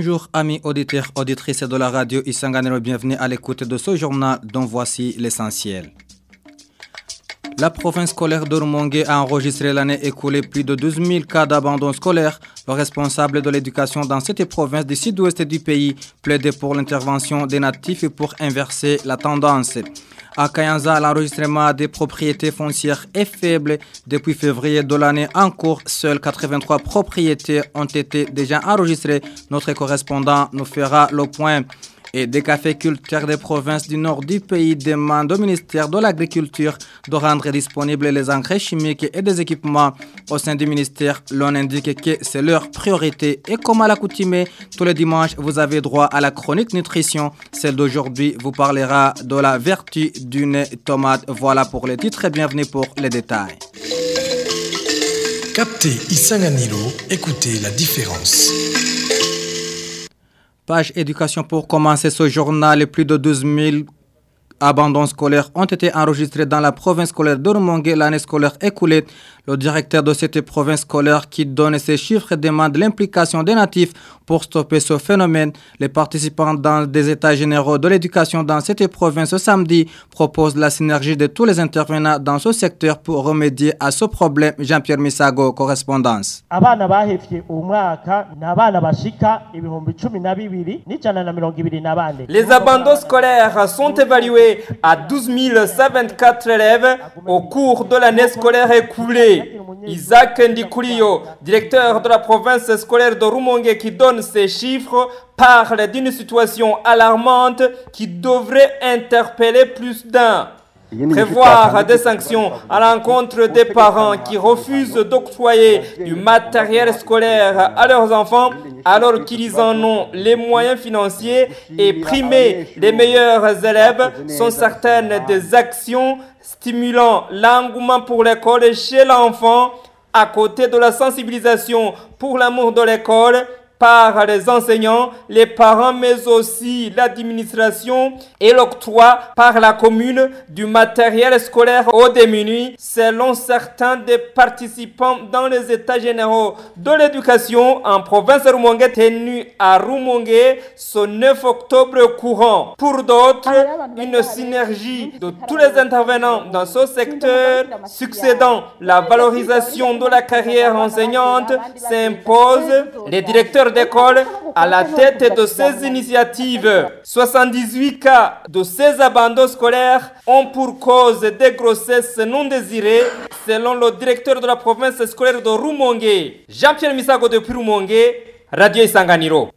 Bonjour amis auditeurs, auditrices de la radio Isanganero, bienvenue à l'écoute de ce journal dont voici l'essentiel. La province scolaire de Rumongue a enregistré l'année écoulée plus de 12 000 cas d'abandon scolaire. Le responsable de l'éducation dans cette province du sud-ouest du pays plaide pour l'intervention des natifs et pour inverser la tendance. À Kayanza, l'enregistrement des propriétés foncières est faible. Depuis février de l'année en cours, seules 83 propriétés ont été déjà enregistrées. Notre correspondant nous fera le point et des caféiculteurs des provinces du nord du pays demandent au ministère de l'Agriculture de rendre disponibles les engrais chimiques et des équipements. Au sein du ministère, l'on indique que c'est leur priorité et comme à l'accoutumée, tous les dimanches, vous avez droit à la chronique nutrition. Celle d'aujourd'hui vous parlera de la vertu d'une tomate. Voilà pour les titres et bienvenue pour les détails. Captez Isanganilo, écoutez la différence. Page éducation pour commencer ce journal. Plus de 12 000 abandons scolaires ont été enregistrés dans la province scolaire de l'année scolaire écoulée. Le directeur de cette province scolaire qui donne ces chiffres demande l'implication des natifs pour stopper ce phénomène. Les participants dans des états généraux de l'éducation dans cette province ce samedi proposent la synergie de tous les intervenants dans ce secteur pour remédier à ce problème. Jean-Pierre Misago, correspondance. Les abandons scolaires sont évalués à 12 124 élèves au cours de l'année scolaire écoulée. Isaac Ndikurio, directeur de la province scolaire de Rumongue qui donne ces chiffres, parle d'une situation alarmante qui devrait interpeller plus d'un. Prévoir des sanctions à l'encontre des parents qui refusent d'octroyer du matériel scolaire à leurs enfants alors qu'ils en ont les moyens financiers et primer les meilleurs élèves sont certaines des actions stimulant l'engouement pour l'école chez l'enfant à côté de la sensibilisation pour l'amour de l'école par les enseignants, les parents, mais aussi l'administration et l'octroi par la commune du matériel scolaire aux démunis, selon certains des participants dans les états généraux de l'éducation en province Rumongue tenu à Rumongue ce 9 octobre courant. Pour d'autres, une synergie de tous les intervenants dans ce secteur succédant la valorisation de la carrière enseignante s'impose. Les directeurs d'école à la tête de ces initiatives. 78 cas de ces abandons scolaires ont pour cause des grossesses non désirées, selon le directeur de la province scolaire de Rumongue, Jean-Pierre Misago depuis Rumongue, Radio Isanganiro.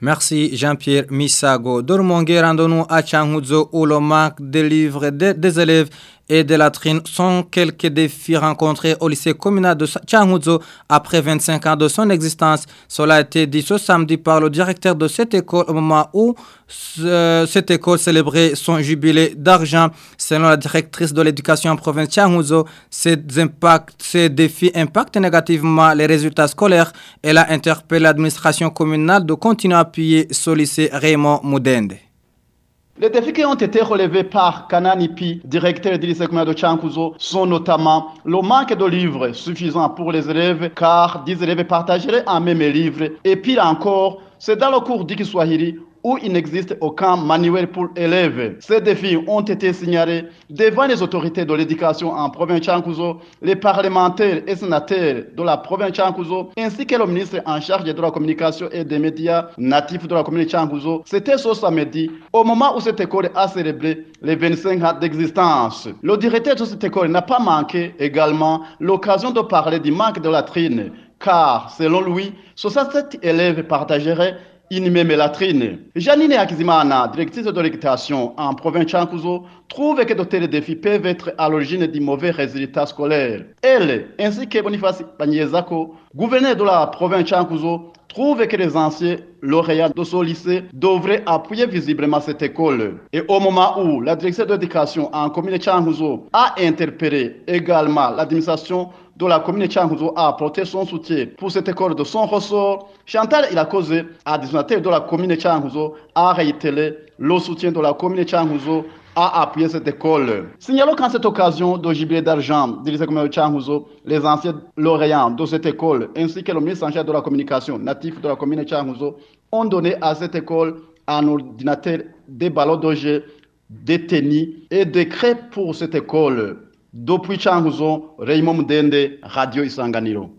Merci Jean-Pierre Misago. Dormongue, rendons-nous à Changuzo où le manque de livres des, des élèves et de latrines sont quelques défis rencontrés au lycée communal de Changuzo après 25 ans de son existence. Cela a été dit ce samedi par le directeur de cette école au moment où euh, cette école célébrait son jubilé d'argent. Selon la directrice de l'éducation en province Changuzo, ces, ces défis impactent négativement les résultats scolaires. Elle a interpellé l'administration communale de continuer à appuyer ce lycée Raymond Moudende. Les défis qui ont été relevés par Kananipi, directeur du lycée communal de Chankuzo, sont notamment le manque de livres suffisants pour les élèves, car 10 élèves partageraient un même livre. Et pire encore, c'est dans le cours d'Ikiswahili où il n'existe aucun manuel pour élèves. Ces défis ont été signalés devant les autorités de l'éducation en province Chankuzo, les parlementaires et sénateurs de la province Chankuzo, ainsi que le ministre en charge de la communication et des médias natifs de la commune Chankuzo. C'était ce samedi, au moment où cette école a célébré les 25 ans d'existence. Le directeur de cette école n'a pas manqué également l'occasion de parler du manque de latrines, car selon lui, 67 élèves partageraient une même latrine. Janine Akizimana, directrice de l'éducation en province Chankuzo, trouve que de tels défis peuvent être à l'origine de mauvais résultats scolaires. Elle, ainsi que Boniface Panyezako, gouverneur de la province Chankuzo, trouve que les anciens lauréats de ce lycée devraient appuyer visiblement cette école. Et au moment où la direction de l'éducation en commune Chankuzo a interpellé également l'administration de la commune Changuzo a apporté son soutien pour cette école de son ressort. Chantal il a causé, additionnateur de la commune Changuzo, a réitéré le soutien de la commune Changuzo a appuyé cette école. Signalons qu'en cette occasion de jubilé d'argent de Changuzo, les anciens lauréats de cette école ainsi que le ministre en charge de la communication natif de la commune Changuzo ont donné à cette école un ordinateur, des ballons de jeu, des et des crêpes pour cette école. Depuis Changuzo, Raymond Dende, Radio Isanganiro.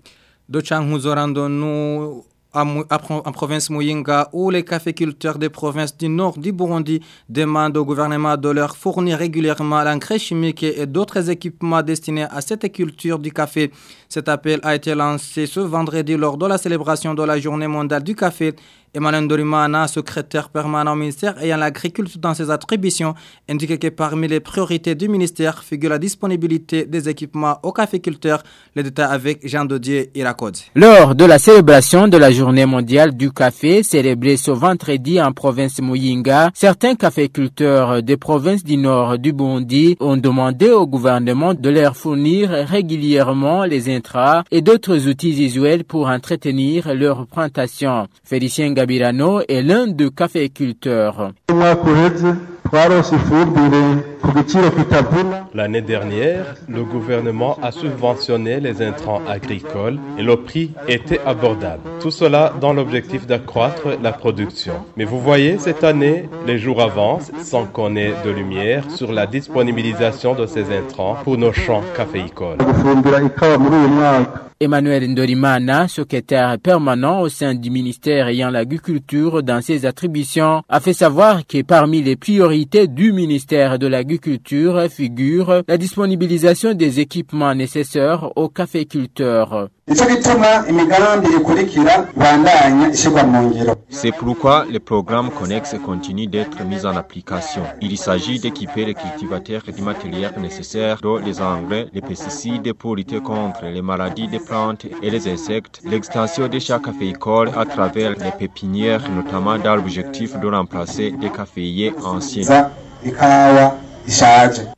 De Changuzo, rendons-nous en province Muyinga, où les caféculteurs des provinces du nord du Burundi demandent au gouvernement de leur fournir régulièrement l'engrais chimique et d'autres équipements destinés à cette culture du café. Cet appel a été lancé ce vendredi lors de la célébration de la journée mondiale du café Emmanuel Dorimana, secrétaire permanent au ministère ayant l'agriculture dans ses attributions, indique que parmi les priorités du ministère figure la disponibilité des équipements aux caféculteurs. Les détails avec Jean Dodier Irakod. Lors de la célébration de la journée mondiale du café, célébrée ce vendredi en province Muyinga, certains caféculteurs des provinces du nord du Burundi ont demandé au gouvernement de leur fournir régulièrement les intrats et d'autres outils visuels pour entretenir leur plantation. Félicien Gabirano est l'un des caféculteurs. L'année dernière, le gouvernement a subventionné les intrants agricoles et le prix était abordable. Tout cela dans l'objectif d'accroître la production. Mais vous voyez, cette année, les jours avancent sans qu'on ait de lumière sur la disponibilisation de ces intrants pour nos champs caféicoles. Emmanuel Ndorimana, secrétaire permanent au sein du ministère ayant l'agriculture dans ses attributions, a fait savoir que parmi les priorités du ministère de l'agriculture figure la disponibilisation des équipements nécessaires aux caféculteurs. C'est pourquoi le programme Connex continue d'être mis en application. Il s'agit d'équiper les cultivateurs du matériel nécessaire, dont les engrais, les pesticides pour lutter contre les maladies des plantes et les insectes, l'extension de chaque caféicole à travers les pépinières, notamment dans l'objectif de remplacer des caféiers anciens.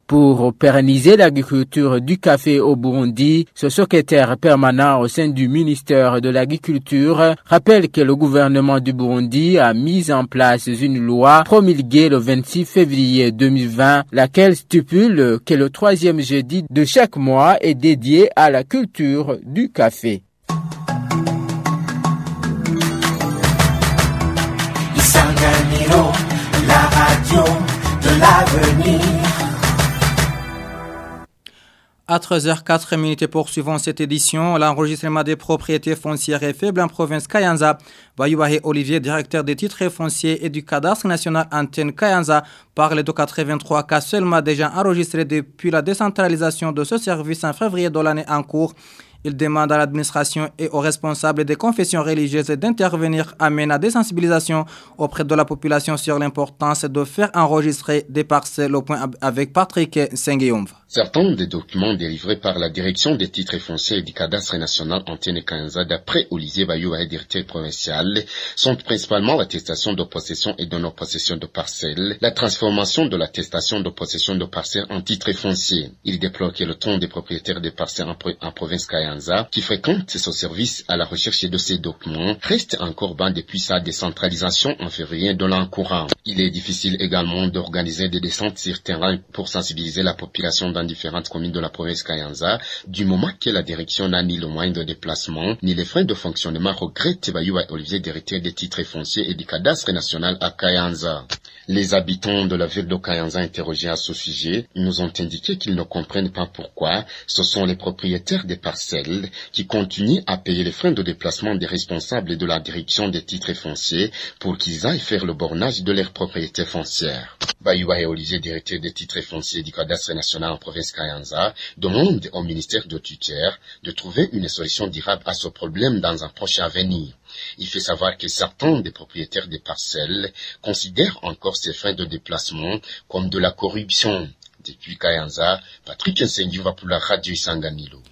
Pour pérenniser l'agriculture du café au Burundi, ce secrétaire permanent au sein du ministère de l'Agriculture rappelle que le gouvernement du Burundi a mis en place une loi promulguée le 26 février 2020, laquelle stipule que le troisième jeudi de chaque mois est dédié à la culture du café. la radio l'avenir. À 13h04 minutes poursuivant cette édition, l'enregistrement des propriétés foncières est faible en province Kayanza. Bayouahe Olivier, directeur des titres fonciers et du cadastre national antenne Kayanza, parle de 83 cas seulement déjà enregistrés depuis la décentralisation de ce service en février de l'année en cours. Il demande à l'administration et aux responsables des confessions religieuses d'intervenir à mener des sensibilisations auprès de la population sur l'importance de faire enregistrer des parcelles au point avec Patrick Senguiumva. Certains des documents délivrés par la direction des titres fonciers du cadastre national Antenne Kanza d'après Olivier Bayou, directeur provincial, sont principalement l'attestation de possession et de non-possession de parcelles, la transformation de l'attestation de possession de parcelles en titre foncier. Il déplore que le ton des propriétaires des parcelles en, en province Kayanza, qui fréquentent ce service à la recherche de ces documents, reste encore bas depuis sa décentralisation en février de l'an courant. Il est difficile également d'organiser des descentes sur terrain pour sensibiliser la population dans différentes communes de la province Kayanza, du moment que la direction n'a ni le moyen de déplacement, ni les freins de fonctionnement, regrette Bayou Olivier, directeur des titres fonciers et du cadastre national à Kayanza. Les habitants de la ville de Kayanza interrogés à ce sujet nous ont indiqué qu'ils ne comprennent pas pourquoi ce sont les propriétaires des parcelles qui continuent à payer les freins de déplacement des responsables de la direction des titres fonciers pour qu'ils aillent faire le bornage de leurs propriétés foncières. Bayouahe Olivier, directeur des titres fonciers du cadastre national en province Kayanza, demande au ministère de tutelle de trouver une solution durable à ce problème dans un prochain avenir. Il fait savoir que certains des propriétaires des parcelles considèrent encore ces freins de déplacement comme de la corruption. Depuis Kayanza, Patrick Nsengiva pour la radio Sanganilo.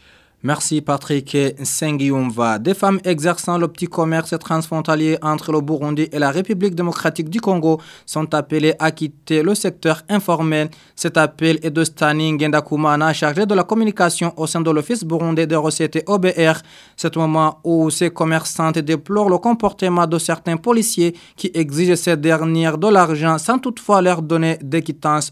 Merci Patrick Sengiumva. Des femmes exerçant le petit commerce transfrontalier entre le Burundi et la République démocratique du Congo sont appelées à quitter le secteur informel. Cet appel est de Stani Gendakumana, chargé de la communication au sein de l'Office burundais des recettes OBR. C'est au moment où ces commerçantes déplorent le comportement de certains policiers qui exigent ces dernières de l'argent sans toutefois leur donner des.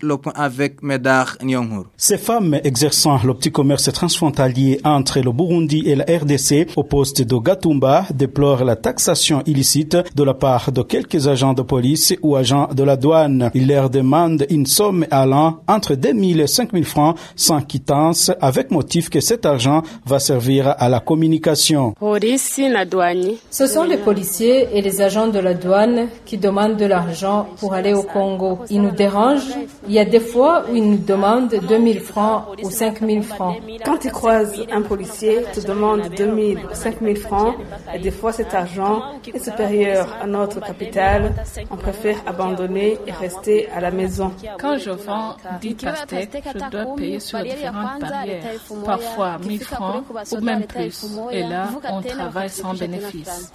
Le point avec Medar Nyonghur. Ces femmes exerçant le petit commerce transfrontalier entre le Burundi et la RDC au poste de Gatumba déplorent la taxation illicite de la part de quelques agents de police ou agents de la douane. Ils leur demandent une somme allant entre 2 000 et 5 000 francs sans quittance avec motif que cet argent va servir à la communication. Ce sont les policiers et les agents de la douane qui demandent de l'argent pour aller au Congo. Ils nous dérangent. Il y a des fois où ils nous demandent 2 000 francs ou 5 000 francs. Quand ils croisent un policier te demande 2000 ou 5000 francs et des fois cet argent est supérieur à notre capital, on préfère abandonner et rester à la maison. Quand je vends 10 pastèques, je dois payer sur différentes barrières, parfois 1000 francs ou même plus. Et là, on travaille sans bénéfice.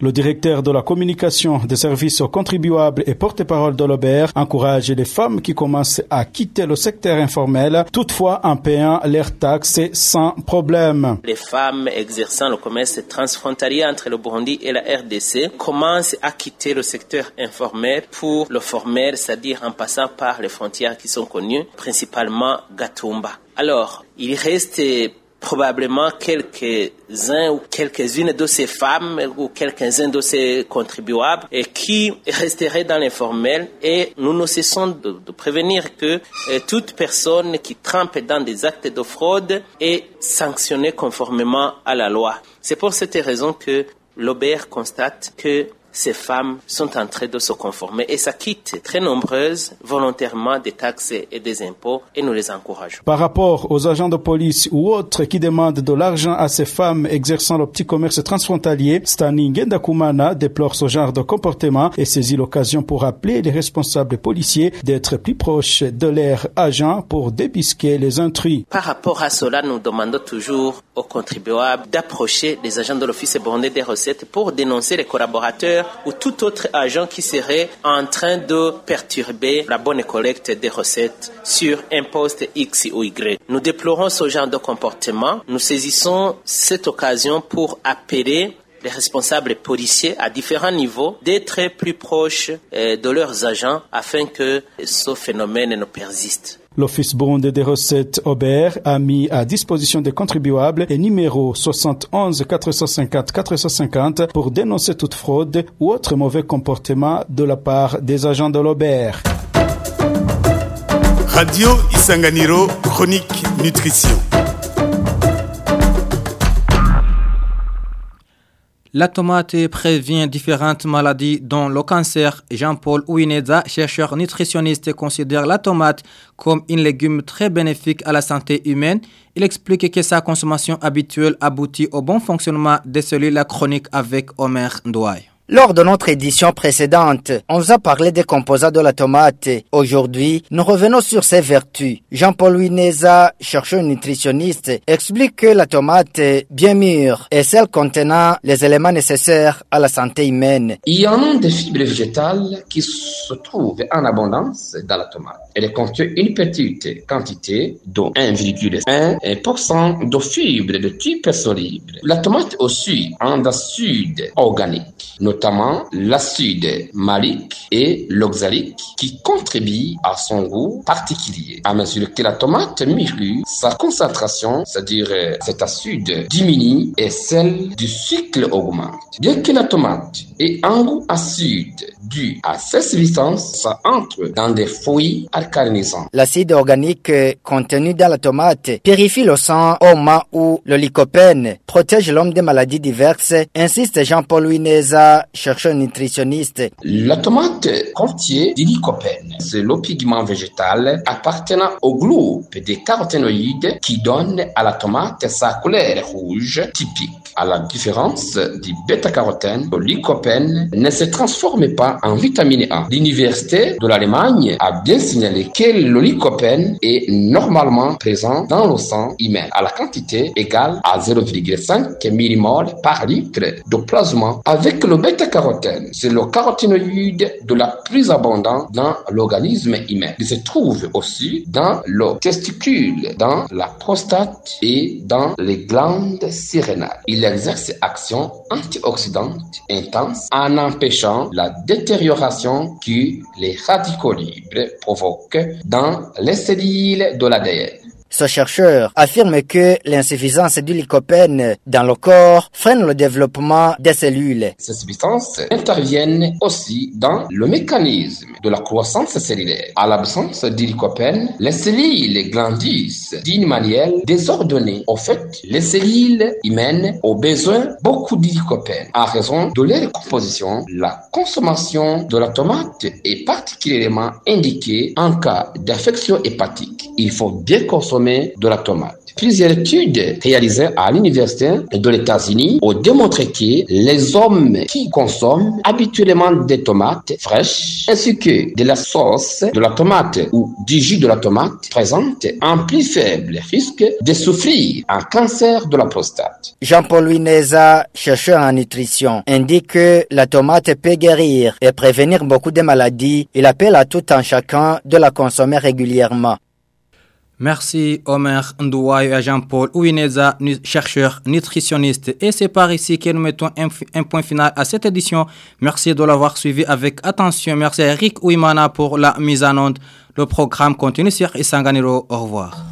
Le directeur de la communication des services aux contribuables et porte-parole de l'Aubert encourage les femmes qui commencent à quitter le secteur informel, toutefois en payant leurs taxes sans problème. Les femmes exerçant le commerce transfrontalier entre le Burundi et la RDC commencent à quitter le secteur informel pour le formel, c'est-à-dire en passant par les frontières qui sont connues, principalement Gatumba. Alors, il reste probablement quelques-uns ou quelques-unes de ces femmes ou quelques-uns de ces contribuables et qui resteraient dans l'informel et nous ne cessons de, prévenir que euh, toute personne qui trempe dans des actes de fraude est sanctionnée conformément à la loi. C'est pour cette raison que l'OBR constate que ces femmes sont en train de se conformer et s'acquittent très nombreuses volontairement des taxes et des impôts et nous les encourageons. Par rapport aux agents de police ou autres qui demandent de l'argent à ces femmes exerçant le petit commerce transfrontalier, Stani Ngendakumana déplore ce genre de comportement et saisit l'occasion pour appeler les responsables policiers d'être plus proches de leurs agents pour débisquer les intrus. Par rapport à cela, nous demandons toujours aux contribuables d'approcher les agents de l'Office burundais des recettes pour dénoncer les collaborateurs ou tout autre agent qui serait en train de perturber la bonne collecte des recettes sur un poste X ou Y. Nous déplorons ce genre de comportement. Nous saisissons cette occasion pour appeler les responsables policiers à différents niveaux d'être plus proches de leurs agents afin que ce phénomène ne persiste. L'Office burundais des recettes Aubert a mis à disposition des contribuables un numéro 71 450 450 pour dénoncer toute fraude ou autre mauvais comportement de la part des agents de l'Aubert. Radio Isanganiro, chronique nutrition. La tomate prévient différentes maladies dont le cancer. Jean-Paul Ouineza, chercheur nutritionniste, considère la tomate comme une légume très bénéfique à la santé humaine. Il explique que sa consommation habituelle aboutit au bon fonctionnement des cellules chroniques avec Omer Ndouaye. Lors de notre édition précédente, on vous a parlé des composants de la tomate. Aujourd'hui, nous revenons sur ses vertus. Jean-Paul Wineza, chercheur nutritionniste, explique que la tomate bien mûre est celle contenant les éléments nécessaires à la santé humaine. Il y en a des fibres végétales qui se trouvent en abondance dans la tomate. Elle contient une petite quantité, dont 1,1% de fibres de type soluble. La tomate aussi en acide organique, l'acide malique et l'oxalique, qui contribuent à son goût particulier. À mesure que la tomate mûrit, sa concentration, c'est-à-dire cet acide, diminue et celle du sucre augmente. Bien que la tomate ait un goût acide dû à cette substance, ça entre dans des fruits alcalinisants. L'acide organique contenu dans la tomate purifie le sang au moment où le lycopène protège l'homme des maladies diverses, insiste Jean-Paul Wineza, La tomate contient du lycopène. C'est le pigment végétal appartenant au groupe des caroténoïdes qui donne à la tomate sa couleur rouge typique. À la différence du bêta-carotène, le lycopène ne se transforme pas en vitamine A. L'université de l'Allemagne a bien signalé que le lycopène est normalement présent dans le sang humain à la quantité égale à 0,5 mmol par litre de plasma. Avec le bêta-carotène, c'est le caroténoïde de la plus abondant dans l'organisme humain. Il se trouve aussi dans le testicule, dans la prostate et dans les glandes surrénales. Il exerce action antioxydante intense en empêchant la détérioration que les radicaux libres provoquent dans les cellules de l'ADN. Ce chercheur affirme que l'insuffisance du lycopène dans le corps freine le développement des cellules. Ces substances interviennent aussi dans le mécanisme de la croissance cellulaire. À l'absence du lycopène, les cellules grandissent d'une manière désordonnée. Au fait, les cellules humaines ont besoin beaucoup de lycopène. À raison de leur composition, la consommation de la tomate est particulièrement indiquée en cas d'infection hépatique. Il faut bien consommer de la tomate. Plusieurs études réalisées à l'université de l'États-Unis ont démontré que les hommes qui consomment habituellement des tomates fraîches ainsi que de la sauce de la tomate ou du jus de la tomate présentent un plus faible risque de souffrir un cancer de la prostate. Jean-Paul Wineza, chercheur en nutrition, indique que la tomate peut guérir et prévenir beaucoup de maladies. Il appelle à tout un chacun de la consommer régulièrement. Merci Omer Ndouaï et Jean-Paul Ouineza, chercheur nutritionniste. Et c'est par ici que nous mettons un, point final à cette édition. Merci de l'avoir suivi avec attention. Merci à Eric Ouimana pour la mise en onde. Le programme continue sur Isanganiro. Au revoir.